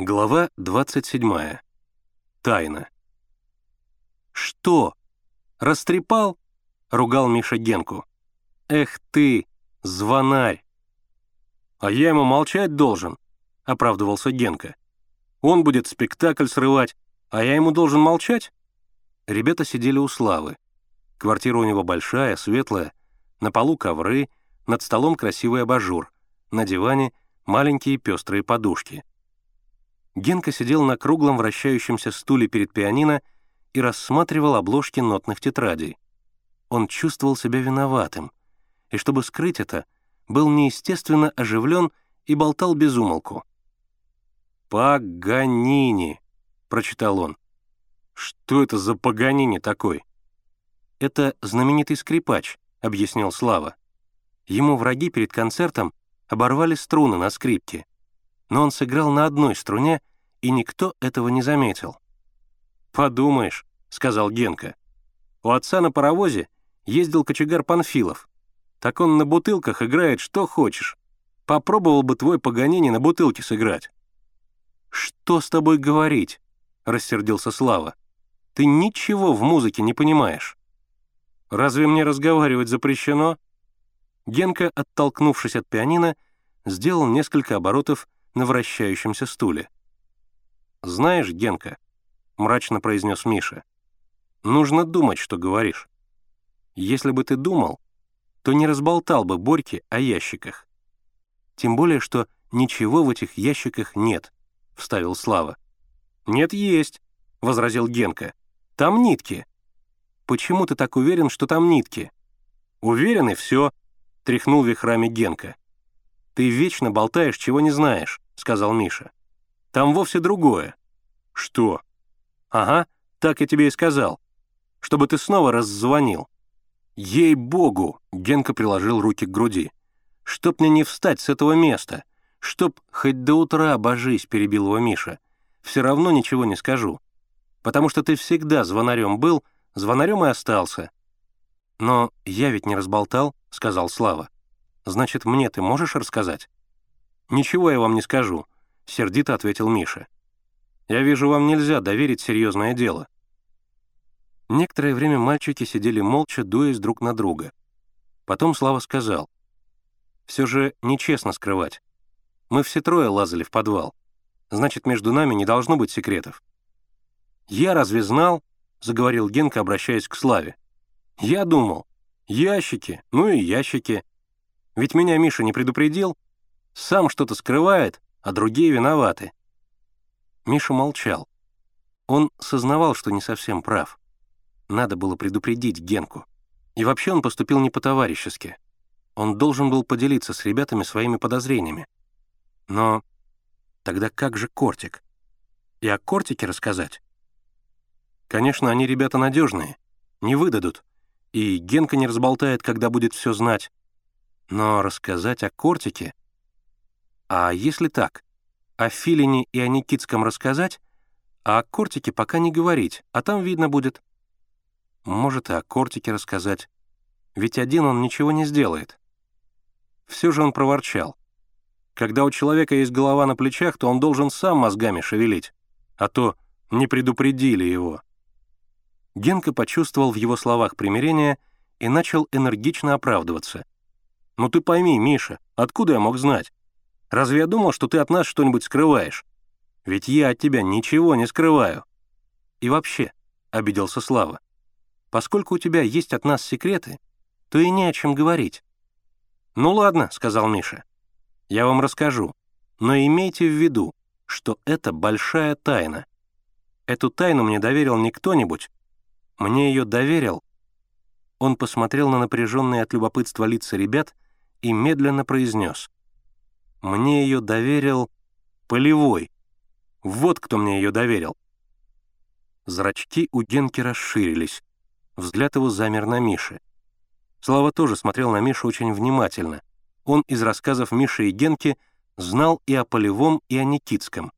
Глава 27. Тайна. «Что? Растрепал?» — ругал Миша Генку. «Эх ты, звонарь!» «А я ему молчать должен», — оправдывался Генка. «Он будет спектакль срывать, а я ему должен молчать?» Ребята сидели у Славы. Квартира у него большая, светлая, на полу ковры, над столом красивый абажур, на диване маленькие пестрые подушки. Генка сидел на круглом вращающемся стуле перед пианино и рассматривал обложки нотных тетрадей. Он чувствовал себя виноватым, и чтобы скрыть это, был неестественно оживлен и болтал без умолку. «Паганини», — прочитал он. «Что это за Паганини такой?» «Это знаменитый скрипач», — объяснил Слава. Ему враги перед концертом оборвали струны на скрипке, но он сыграл на одной струне, и никто этого не заметил. «Подумаешь», — сказал Генка. «У отца на паровозе ездил кочегар Панфилов. Так он на бутылках играет что хочешь. Попробовал бы твой Паганини на бутылке сыграть». «Что с тобой говорить?» — рассердился Слава. «Ты ничего в музыке не понимаешь». «Разве мне разговаривать запрещено?» Генка, оттолкнувшись от пианино, сделал несколько оборотов на вращающемся стуле. «Знаешь, Генка», — мрачно произнес Миша, — «нужно думать, что говоришь. Если бы ты думал, то не разболтал бы Борьке о ящиках. Тем более, что ничего в этих ящиках нет», — вставил Слава. «Нет, есть», — возразил Генка. «Там нитки». «Почему ты так уверен, что там нитки?» «Уверен, и все», — тряхнул вихрами Генка. «Ты вечно болтаешь, чего не знаешь», — сказал Миша. «Там вовсе другое». «Что?» «Ага, так я тебе и сказал. Чтобы ты снова раззвонил». «Ей-богу!» — Генка приложил руки к груди. «Чтоб мне не встать с этого места. Чтоб хоть до утра божись», — перебил его Миша. «Все равно ничего не скажу. Потому что ты всегда звонарем был, звонарем и остался». «Но я ведь не разболтал», — сказал Слава. Значит, мне ты можешь рассказать?» «Ничего я вам не скажу», — сердито ответил Миша. «Я вижу, вам нельзя доверить серьезное дело». Некоторое время мальчики сидели молча, дуясь друг на друга. Потом Слава сказал. «Все же нечестно скрывать. Мы все трое лазали в подвал. Значит, между нами не должно быть секретов». «Я разве знал?» — заговорил Генка, обращаясь к Славе. «Я думал. Ящики, ну и ящики. Ведь меня Миша не предупредил. Сам что-то скрывает, а другие виноваты. Миша молчал. Он сознавал, что не совсем прав. Надо было предупредить Генку. И вообще он поступил не по-товарищески. Он должен был поделиться с ребятами своими подозрениями. Но тогда как же Кортик? И о Кортике рассказать? Конечно, они ребята надежные, не выдадут. И Генка не разболтает, когда будет все знать. Но рассказать о Кортике? А если так, о Филине и о Никитском рассказать, а о Кортике пока не говорить, а там видно будет. Может, и о Кортике рассказать. Ведь один он ничего не сделает. Все же он проворчал. Когда у человека есть голова на плечах, то он должен сам мозгами шевелить, а то не предупредили его. Генка почувствовал в его словах примирение и начал энергично оправдываться — «Ну ты пойми, Миша, откуда я мог знать? Разве я думал, что ты от нас что-нибудь скрываешь? Ведь я от тебя ничего не скрываю». «И вообще», — обиделся Слава, «поскольку у тебя есть от нас секреты, то и не о чем говорить». «Ну ладно», — сказал Миша, — «я вам расскажу, но имейте в виду, что это большая тайна. Эту тайну мне доверил не кто-нибудь, мне ее доверил...» Он посмотрел на напряженные от любопытства лица ребят — и медленно произнес. «Мне ее доверил Полевой. Вот кто мне ее доверил». Зрачки у Генки расширились. Взгляд его замер на Мише. Слава тоже смотрел на Мишу очень внимательно. Он из рассказов Миши и Генки знал и о Полевом, и о Никитском.